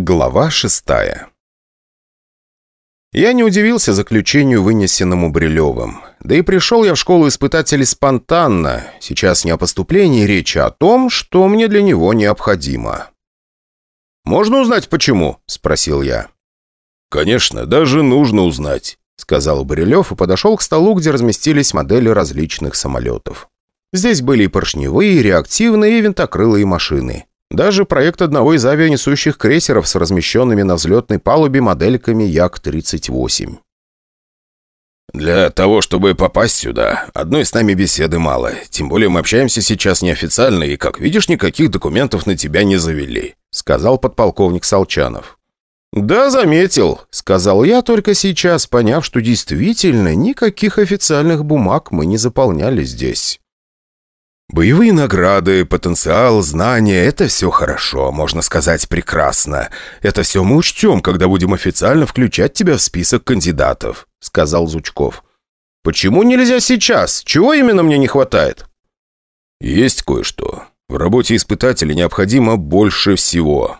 Глава шестая Я не удивился заключению, вынесенному Брилевым. Да и пришел я в школу испытателей спонтанно. Сейчас не о поступлении речи, а о том, что мне для него необходимо. «Можно узнать, почему?» – спросил я. «Конечно, даже нужно узнать», – сказал Брилев и подошел к столу, где разместились модели различных самолетов. Здесь были и поршневые, и реактивные, и винтокрылые машины. Даже проект одного из авианесущих крейсеров с размещенными на взлетной палубе модельками Як-38. «Для того, чтобы попасть сюда, одной с нами беседы мало. Тем более мы общаемся сейчас неофициально, и, как видишь, никаких документов на тебя не завели», — сказал подполковник Солчанов. «Да, заметил», — сказал я только сейчас, поняв, что действительно никаких официальных бумаг мы не заполняли здесь. Боевые награды, потенциал, знания – это все хорошо, можно сказать, прекрасно. Это все мы учтем, когда будем официально включать тебя в список кандидатов», – сказал Зучков. «Почему нельзя сейчас? Чего именно мне не хватает?» «Есть кое-что. В работе испытателя необходимо больше всего».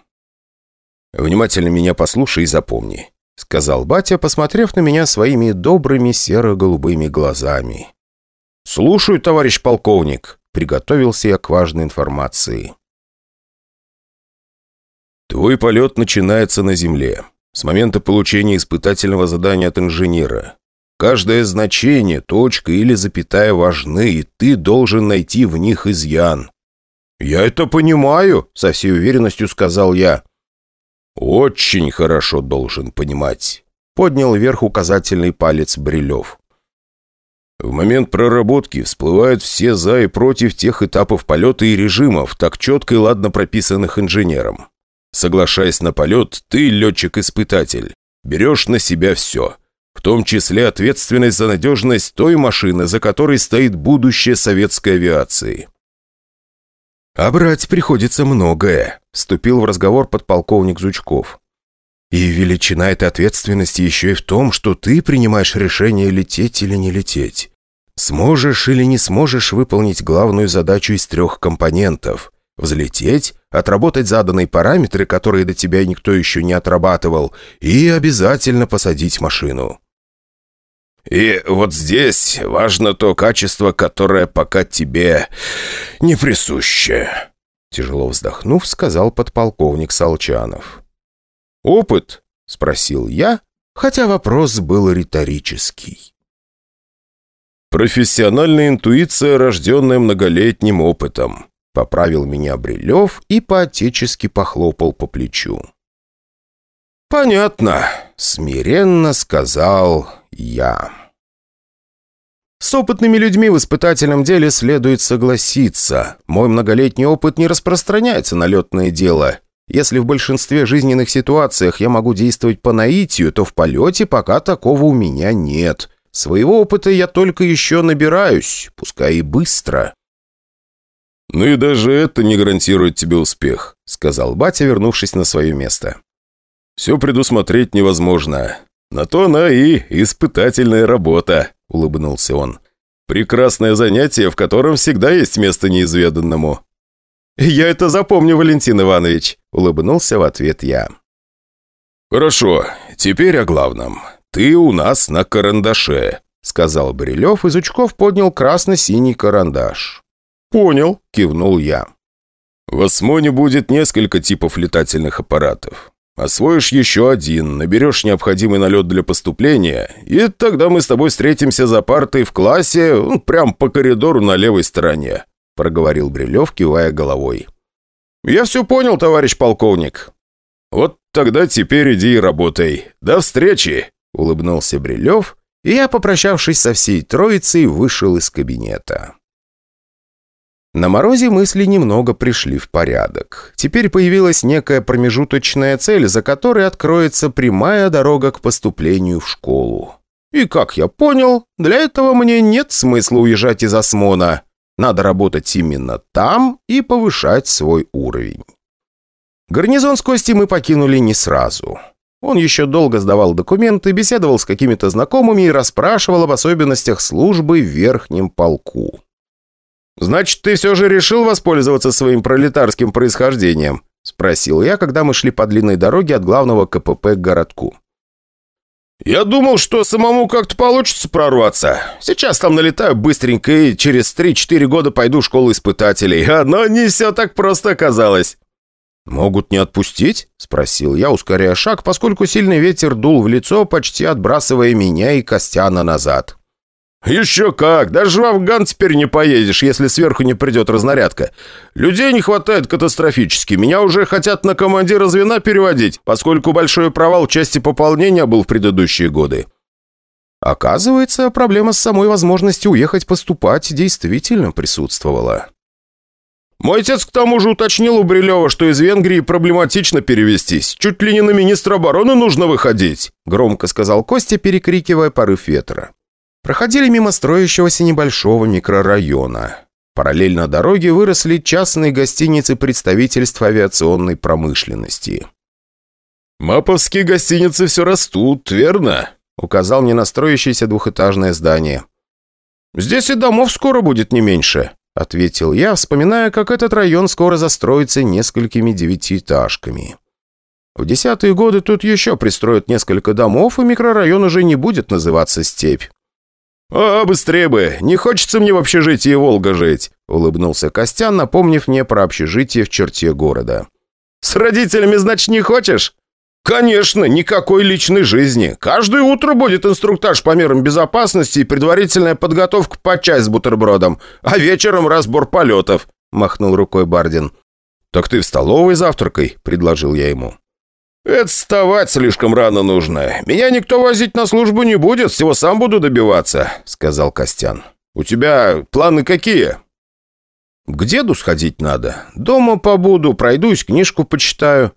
«Внимательно меня послушай и запомни», – сказал батя, посмотрев на меня своими добрыми серо-голубыми глазами. «Слушаю, товарищ полковник», Приготовился я к важной информации. Твой полет начинается на Земле. С момента получения испытательного задания от инженера. Каждое значение, точка или запятая важны, и ты должен найти в них изъян. «Я это понимаю», — со всей уверенностью сказал я. «Очень хорошо должен понимать», — поднял вверх указательный палец Брилев. В момент проработки всплывают все «за» и «против» тех этапов полета и режимов, так четко и ладно прописанных инженером. Соглашаясь на полет, ты, летчик-испытатель, берешь на себя все, в том числе ответственность за надежность той машины, за которой стоит будущее советской авиации. «А брать приходится многое», — вступил в разговор подполковник Зучков. «И величина этой ответственности еще и в том, что ты принимаешь решение лететь или не лететь. Сможешь или не сможешь выполнить главную задачу из трех компонентов – взлететь, отработать заданные параметры, которые до тебя никто еще не отрабатывал, и обязательно посадить машину. И вот здесь важно то качество, которое пока тебе не присуще. Тяжело вздохнув, сказал подполковник Солчанов. «Опыт?» – спросил я, хотя вопрос был риторический. «Профессиональная интуиция, рожденная многолетним опытом», — поправил меня Брилев и поотечески похлопал по плечу. «Понятно», — смиренно сказал я. С опытными людьми в испытательном деле следует согласиться. Мой многолетний опыт не распространяется на летное дело. Если в большинстве жизненных ситуациях я могу действовать по наитию, то в полете пока такого у меня нет. Своего опыта я только еще набираюсь, пускай и быстро». «Ну и даже это не гарантирует тебе успех», — сказал батя, вернувшись на свое место. «Все предусмотреть невозможно. На то она и испытательная работа», — улыбнулся он. «Прекрасное занятие, в котором всегда есть место неизведанному». «Я это запомню, Валентин Иванович», — улыбнулся в ответ я. «Хорошо, теперь о главном ты у нас на карандаше», — сказал Брилев, и Зучков поднял красно-синий карандаш. «Понял», — кивнул я. «В осмоне будет несколько типов летательных аппаратов. Освоишь еще один, наберешь необходимый налет для поступления, и тогда мы с тобой встретимся за партой в классе, ну, прямо по коридору на левой стороне», — проговорил Брилев, кивая головой. «Я все понял, товарищ полковник». «Вот тогда теперь иди и работай. До встречи!» Улыбнулся Брилев, и я, попрощавшись со всей троицей, вышел из кабинета. На морозе мысли немного пришли в порядок. Теперь появилась некая промежуточная цель, за которой откроется прямая дорога к поступлению в школу. И, как я понял, для этого мне нет смысла уезжать из Осмона. Надо работать именно там и повышать свой уровень. Гарнизон с Костей мы покинули не сразу. Он еще долго сдавал документы, беседовал с какими-то знакомыми и расспрашивал об особенностях службы в верхнем полку. «Значит, ты все же решил воспользоваться своим пролетарским происхождением?» – спросил я, когда мы шли по длинной дороге от главного КПП к городку. «Я думал, что самому как-то получится прорваться. Сейчас там налетаю быстренько и через 3-4 года пойду в школу испытателей. Но не все так просто оказалось». «Могут не отпустить?» – спросил я, ускоряя шаг, поскольку сильный ветер дул в лицо, почти отбрасывая меня и Костяна назад. «Еще как! Даже в Афган теперь не поедешь, если сверху не придет разнарядка. Людей не хватает катастрофически. Меня уже хотят на командира звена переводить, поскольку большой провал части пополнения был в предыдущие годы». Оказывается, проблема с самой возможностью уехать поступать действительно присутствовала. Мой отец к тому же уточнил у Брилева, что из Венгрии проблематично перевестись. Чуть ли не на министра обороны нужно выходить», — громко сказал Костя, перекрикивая порыв ветра. Проходили мимо строящегося небольшого микрорайона. Параллельно дороге выросли частные гостиницы представительств авиационной промышленности. «Маповские гостиницы все растут, верно?» — указал мне на строящееся двухэтажное здание. «Здесь и домов скоро будет не меньше», — ответил я, вспоминая, как этот район скоро застроится несколькими девятиэтажками. В десятые годы тут еще пристроят несколько домов, и микрорайон уже не будет называться «Степь». «А, быстрее бы! Не хочется мне в общежитии Волга жить!» — улыбнулся Костян, напомнив мне про общежитие в черте города. «С родителями, значит, не хочешь?» «Конечно, никакой личной жизни. Каждое утро будет инструктаж по мерам безопасности и предварительная подготовка по чай с бутербродом, а вечером разбор полетов», — махнул рукой Бардин. «Так ты в столовой завтракай», — предложил я ему. «Это вставать слишком рано нужно. Меня никто возить на службу не будет, всего сам буду добиваться», — сказал Костян. «У тебя планы какие?» «К деду сходить надо. Дома побуду, пройдусь, книжку почитаю».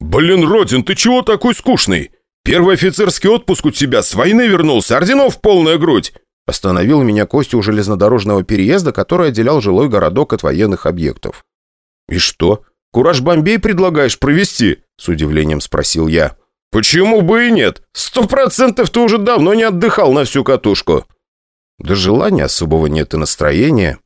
«Блин, Родин, ты чего такой скучный? Первый офицерский отпуск у тебя с войны вернулся, орденов полная грудь!» Остановил меня Костя у железнодорожного переезда, который отделял жилой городок от военных объектов. «И что? Кураж Бомбей предлагаешь провести?» – с удивлением спросил я. «Почему бы и нет? Сто процентов ты уже давно не отдыхал на всю катушку». «Да желания особого нет и настроения».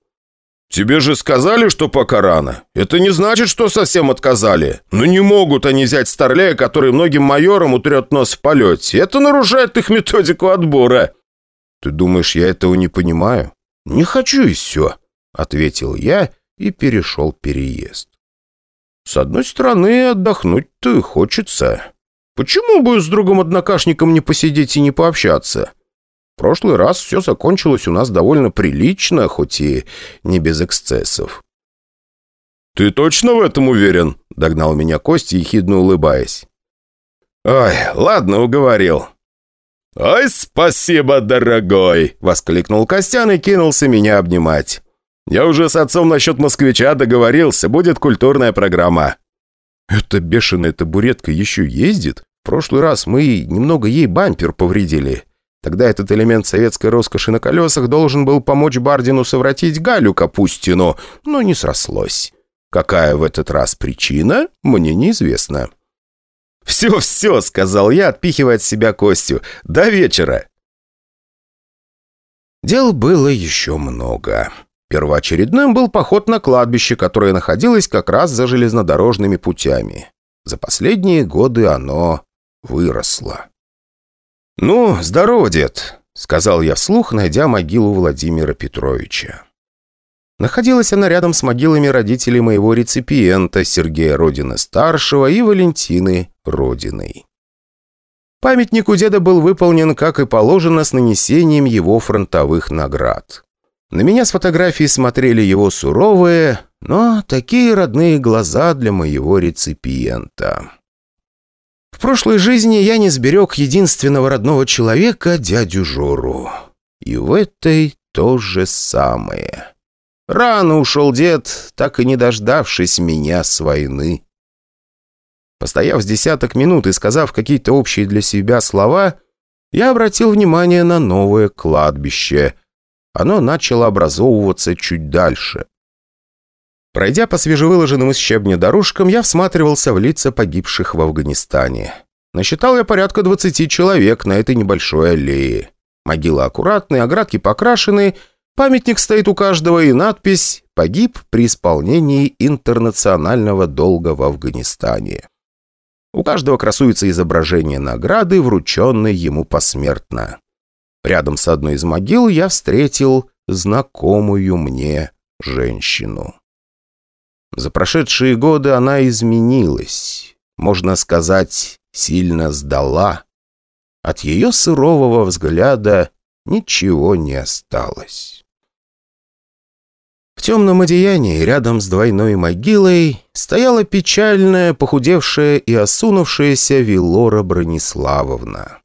«Тебе же сказали, что пока рано. Это не значит, что совсем отказали. Но не могут они взять Старлея, который многим майорам утрет нос в полете. Это нарушает их методику отбора». «Ты думаешь, я этого не понимаю?» «Не хочу и все», — ответил я и перешел переезд. «С одной стороны, отдохнуть-то хочется. Почему бы с другом-однокашником не посидеть и не пообщаться?» В прошлый раз все закончилось у нас довольно прилично, хоть и не без эксцессов. «Ты точно в этом уверен?» — догнал меня Костя, ехидно улыбаясь. «Ой, ладно, уговорил». «Ой, спасибо, дорогой!» — воскликнул Костян и кинулся меня обнимать. «Я уже с отцом насчет москвича договорился, будет культурная программа». «Эта бешеная табуретка еще ездит? В прошлый раз мы немного ей бампер повредили. Тогда этот элемент советской роскоши на колесах должен был помочь Бардину совратить Галю Капустину, но не срослось. Какая в этот раз причина, мне неизвестно. «Все-все», — сказал я, отпихивая от себя Костю. «До вечера». Дел было еще много. Первоочередным был поход на кладбище, которое находилось как раз за железнодорожными путями. За последние годы оно выросло. «Ну, здорово, дед», — сказал я вслух, найдя могилу Владимира Петровича. Находилась она рядом с могилами родителей моего реципиента Сергея Родины-старшего и Валентины Родиной. Памятник у деда был выполнен, как и положено, с нанесением его фронтовых наград. На меня с фотографии смотрели его суровые, но такие родные глаза для моего реципиента. В прошлой жизни я не сберег единственного родного человека, дядю Жору. И в этой то же самое. Рано ушел дед, так и не дождавшись меня с войны. Постояв с десяток минут и сказав какие-то общие для себя слова, я обратил внимание на новое кладбище. Оно начало образовываться чуть дальше. Пройдя по свежевыложенным из щебня дорожкам, я всматривался в лица погибших в Афганистане. Насчитал я порядка 20 человек на этой небольшой аллее. Могилы аккуратные, оградки покрашены, памятник стоит у каждого и надпись погиб при исполнении интернационального долга в Афганистане. У каждого красуется изображение награды, врученной ему посмертно. Рядом с одной из могил я встретил знакомую мне женщину. За прошедшие годы она изменилась, можно сказать, сильно сдала. От ее сурового взгляда ничего не осталось. В темном одеянии рядом с двойной могилой стояла печальная, похудевшая и осунувшаяся Вилора Брониславовна.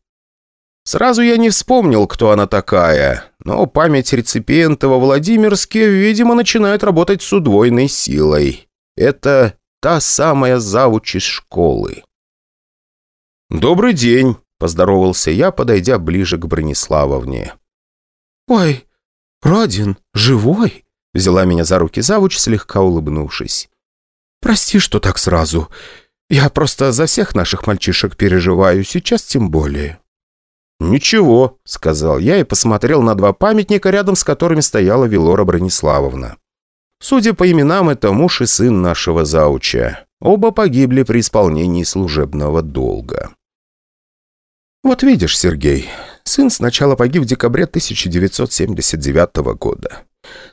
Сразу я не вспомнил, кто она такая, но память реципиента во Владимирске, видимо, начинает работать с удвоенной силой. Это та самая завуч из школы. «Добрый день», — поздоровался я, подойдя ближе к Брониславовне. «Ой, Родин, живой?» — взяла меня за руки завуч, слегка улыбнувшись. «Прости, что так сразу. Я просто за всех наших мальчишек переживаю, сейчас тем более». «Ничего», — сказал я и посмотрел на два памятника, рядом с которыми стояла Вилора Брониславовна. Судя по именам, это муж и сын нашего зауча. Оба погибли при исполнении служебного долга. «Вот видишь, Сергей, сын сначала погиб в декабре 1979 года.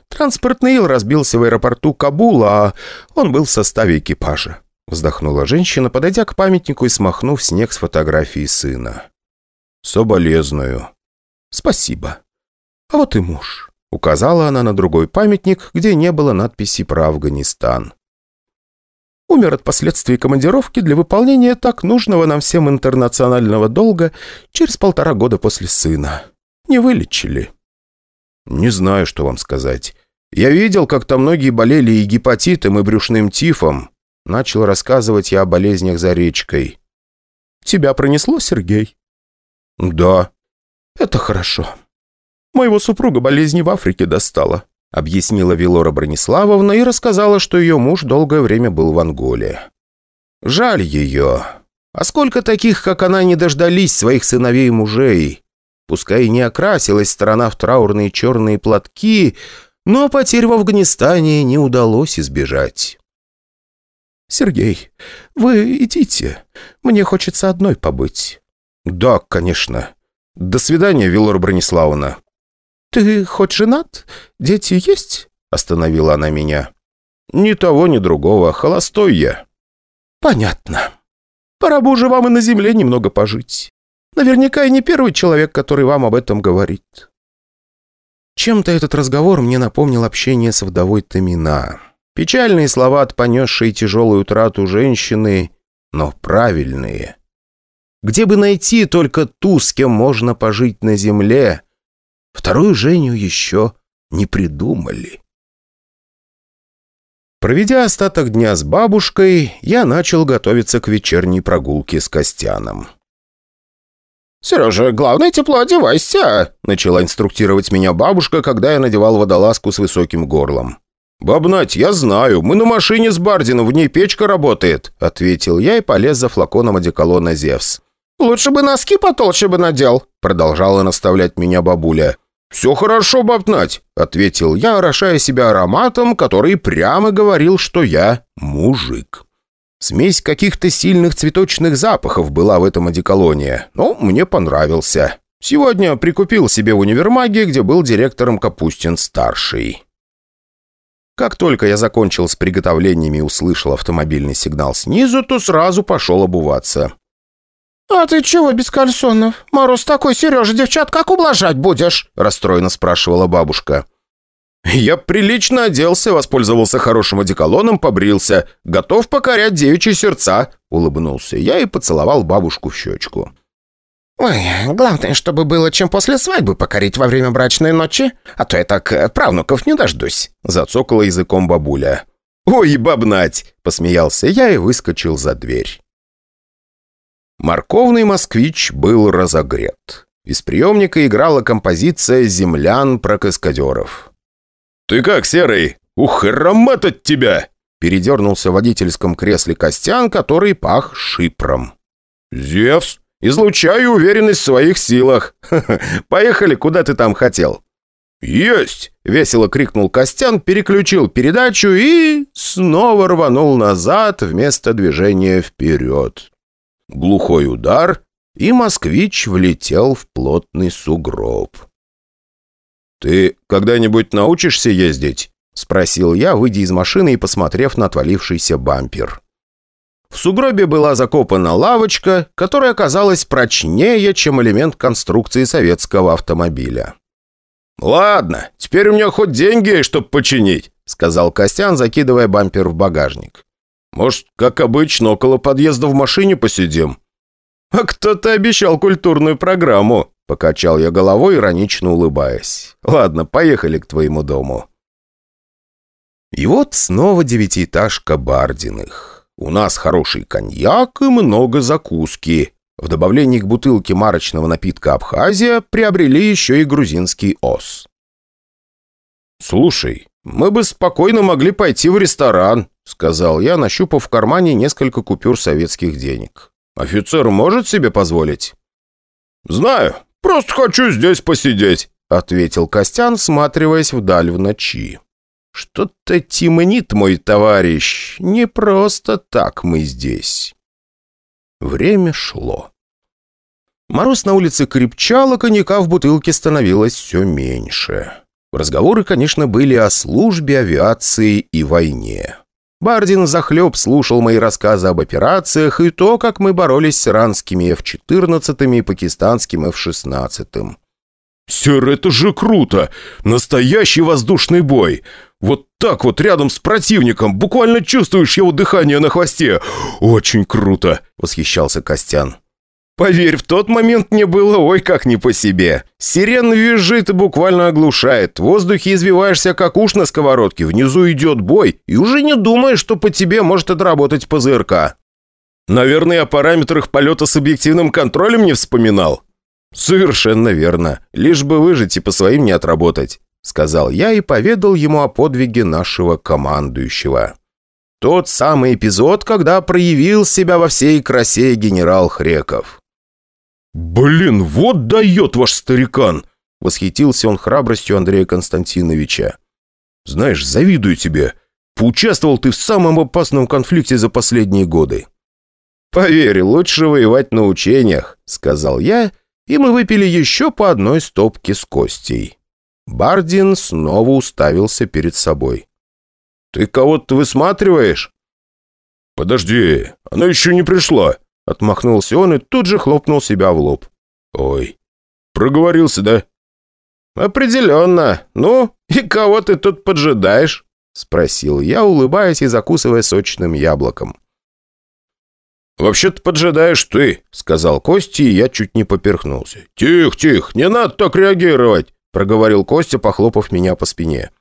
Транспортный ил разбился в аэропорту Кабула, а он был в составе экипажа». Вздохнула женщина, подойдя к памятнику и смахнув снег с фотографии сына. «Соболезную». «Спасибо. А вот и муж». Указала она на другой памятник, где не было надписи про Афганистан. Умер от последствий командировки для выполнения так нужного нам всем интернационального долга через полтора года после сына. Не вылечили. Не знаю, что вам сказать. Я видел, как там многие болели и гепатитом, и брюшным тифом. Начал рассказывать я о болезнях за речкой. Тебя пронесло, Сергей? «Да». «Это хорошо. Моего супруга болезни в Африке достала», объяснила Вилора Брониславовна и рассказала, что ее муж долгое время был в Анголе. «Жаль ее. А сколько таких, как она, не дождались своих сыновей и мужей? Пускай и не окрасилась страна в траурные черные платки, но потерь в Афганистане не удалось избежать». «Сергей, вы идите. Мне хочется одной побыть». «Да, конечно. До свидания, Вилора Брониславовна». «Ты хоть женат? Дети есть?» – остановила она меня. «Ни того, ни другого. Холостой я». «Понятно. Пора бы уже вам и на земле немного пожить. Наверняка и не первый человек, который вам об этом говорит». Чем-то этот разговор мне напомнил общение с вдовой Тамина. Печальные слова от понесшей тяжелую утрату женщины, но правильные – где бы найти только ту, с кем можно пожить на земле? Вторую Женю еще не придумали. Проведя остаток дня с бабушкой, я начал готовиться к вечерней прогулке с Костяном. «Сережа, главное, тепло одевайся!» Начала инструктировать меня бабушка, когда я надевал водолазку с высоким горлом. «Бабнать, я знаю, мы на машине с Бардином, в ней печка работает», ответил я и полез за флаконом одеколона «Зевс». «Лучше бы носки потолще бы надел», — продолжала наставлять меня бабуля. «Все хорошо, бабнать», — ответил я, орошая себя ароматом, который прямо говорил, что я мужик. Смесь каких-то сильных цветочных запахов была в этом одеколоне, но мне понравился. Сегодня прикупил себе в универмаге, где был директором Капустин-старший. Как только я закончил с приготовлениями и услышал автомобильный сигнал снизу, то сразу пошел обуваться. «А ты чего без кальсонов? Мороз такой, Сережа, девчат, как ублажать будешь?» расстроенно спрашивала бабушка. «Я прилично оделся, воспользовался хорошим одеколоном, побрился. Готов покорять девичьи сердца», — улыбнулся я и поцеловал бабушку в щечку. «Ой, главное, чтобы было чем после свадьбы покорить во время брачной ночи, а то я так э, правнуков не дождусь», — зацокала языком бабуля. «Ой, бабнать!» — посмеялся я и выскочил за дверь. Морковный москвич был разогрет. Из приемника играла композиция «Землян» про каскадеров. «Ты как, Серый? Ух, аромат от тебя!» Передернулся в водительском кресле Костян, который пах шипром. «Зевс, излучаю уверенность в своих силах. Поехали, куда ты там хотел?» «Есть!» — весело крикнул Костян, переключил передачу и снова рванул назад вместо движения вперед. Глухой удар, и москвич влетел в плотный сугроб. «Ты когда-нибудь научишься ездить?» — спросил я, выйдя из машины и посмотрев на отвалившийся бампер. В сугробе была закопана лавочка, которая оказалась прочнее, чем элемент конструкции советского автомобиля. «Ладно, теперь у меня хоть деньги чтобы починить», — сказал Костян, закидывая бампер в багажник. «Может, как обычно, около подъезда в машине посидим?» «А кто-то обещал культурную программу», — покачал я головой, иронично улыбаясь. «Ладно, поехали к твоему дому». И вот снова девятиэтажка Бардиных. У нас хороший коньяк и много закуски. В добавлении к бутылке марочного напитка «Абхазия» приобрели еще и грузинский ос. «Слушай, мы бы спокойно могли пойти в ресторан», — сказал я, нащупав в кармане несколько купюр советских денег. «Офицер может себе позволить?» «Знаю, просто хочу здесь посидеть», — ответил Костян, всматриваясь вдаль в ночи. «Что-то темнит, мой товарищ. Не просто так мы здесь». Время шло. Мороз на улице крепчал, а коньяка в бутылке становилось все меньше. Разговоры, конечно, были о службе, авиации и войне. Бардин захлеб слушал мои рассказы об операциях и то, как мы боролись с иранскими F-14 и пакистанским F-16. «Сэр, это же круто! Настоящий воздушный бой! Вот так вот рядом с противником, буквально чувствуешь его дыхание на хвосте! Очень круто!» — восхищался Костян. «Поверь, в тот момент мне было ой как не по себе. Сирена визжит и буквально оглушает. В воздухе извиваешься, как уж на сковородке. Внизу идет бой, и уже не думаешь, что по тебе может отработать ПЗРК. Наверное, о параметрах полета с объективным контролем не вспоминал. «Совершенно верно. Лишь бы выжить и по своим не отработать», — сказал я и поведал ему о подвиге нашего командующего. Тот самый эпизод, когда проявил себя во всей красе генерал Хреков. «Блин, вот дает ваш старикан!» — восхитился он храбростью Андрея Константиновича. «Знаешь, завидую тебе. Поучаствовал ты в самом опасном конфликте за последние годы». «Поверь, лучше воевать на учениях», — сказал я, — и мы выпили еще по одной стопке с Костей. Бардин снова уставился перед собой. «Ты кого-то высматриваешь?» «Подожди, она еще не пришла», — отмахнулся он и тут же хлопнул себя в лоб. «Ой, проговорился, да?» «Определенно. Ну, и кого ты тут поджидаешь?» — спросил я, улыбаясь и закусывая сочным яблоком. «Вообще-то поджидаешь ты», — сказал Костя, и я чуть не поперхнулся. «Тихо, тихо, не надо так реагировать», — проговорил Костя, похлопав меня по спине.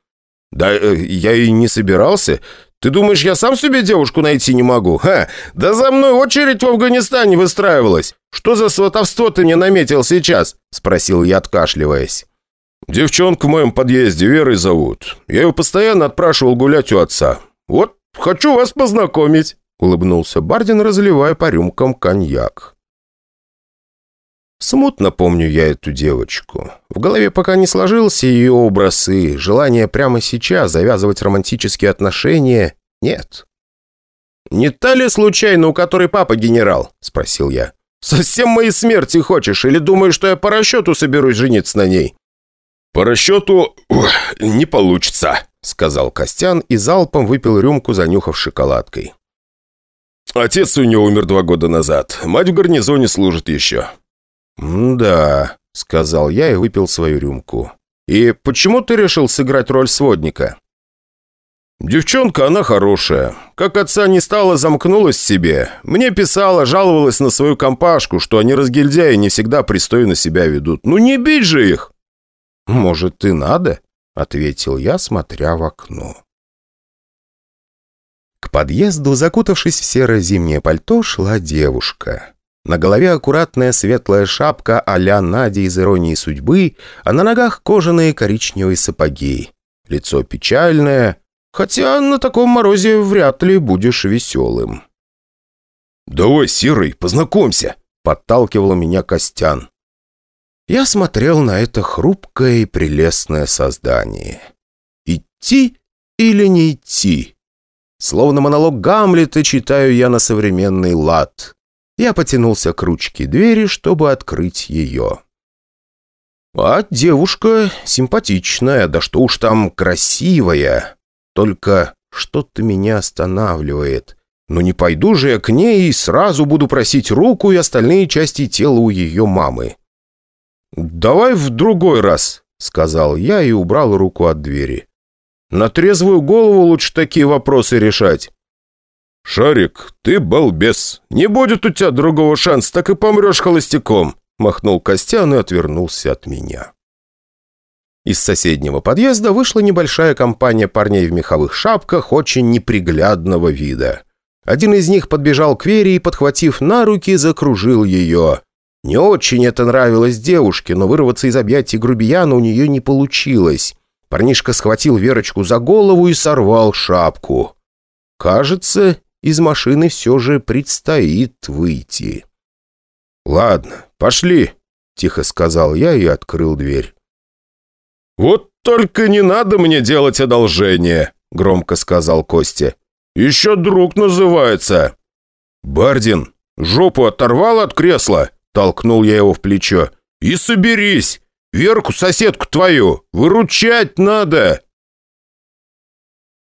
«Да э, я и не собирался. Ты думаешь, я сам себе девушку найти не могу? Ха! Да за мной очередь в Афганистане выстраивалась. Что за сватовство ты мне наметил сейчас?» — спросил я, откашливаясь. «Девчонку в моем подъезде Верой зовут. Я ее постоянно отпрашивал гулять у отца. Вот хочу вас познакомить». — улыбнулся Бардин, разливая по рюмкам коньяк. Смутно помню я эту девочку. В голове пока не сложился ее образ, и желание прямо сейчас завязывать романтические отношения нет. «Не та ли случайно, у которой папа генерал?» — спросил я. «Совсем моей смерти хочешь, или думаешь, что я по расчету соберусь жениться на ней?» «По расчету не получится», — сказал Костян и залпом выпил рюмку, занюхав шоколадкой. Отец у него умер два года назад. Мать в гарнизоне служит еще». «Да», — сказал я и выпил свою рюмку. «И почему ты решил сыграть роль сводника?» «Девчонка, она хорошая. Как отца не стала, замкнулась в себе. Мне писала, жаловалась на свою компашку, что они разгильдяи не всегда пристойно себя ведут. Ну не бить же их!» «Может, и надо?» — ответил я, смотря в окно. К подъезду, закутавшись в серое зимнее пальто, шла девушка. На голове аккуратная светлая шапка а-ля Надя из «Иронии судьбы», а на ногах кожаные коричневые сапоги. Лицо печальное, хотя на таком морозе вряд ли будешь веселым. «Давай, Серый, познакомься!» — подталкивал меня Костян. Я смотрел на это хрупкое и прелестное создание. Идти или не идти? Словно монолог Гамлета читаю я на современный лад. Я потянулся к ручке двери, чтобы открыть ее. А девушка симпатичная, да что уж там красивая. Только что-то меня останавливает. Но не пойду же я к ней и сразу буду просить руку и остальные части тела у ее мамы. «Давай в другой раз», — сказал я и убрал руку от двери. «На трезвую голову лучше такие вопросы решать». «Шарик, ты балбес. Не будет у тебя другого шанса, так и помрешь холостяком», — махнул Костян и отвернулся от меня. Из соседнего подъезда вышла небольшая компания парней в меховых шапках очень неприглядного вида. Один из них подбежал к Вере и, подхватив на руки, закружил ее. Не очень это нравилось девушке, но вырваться из объятий грубияна у нее не получилось. Парнишка схватил Верочку за голову и сорвал шапку. Кажется, из машины все же предстоит выйти. «Ладно, пошли», — тихо сказал я и открыл дверь. «Вот только не надо мне делать одолжение», — громко сказал Костя. «Еще друг называется». «Бардин, жопу оторвал от кресла?» Толкнул я его в плечо. «И соберись! Верку, соседку твою, выручать надо!»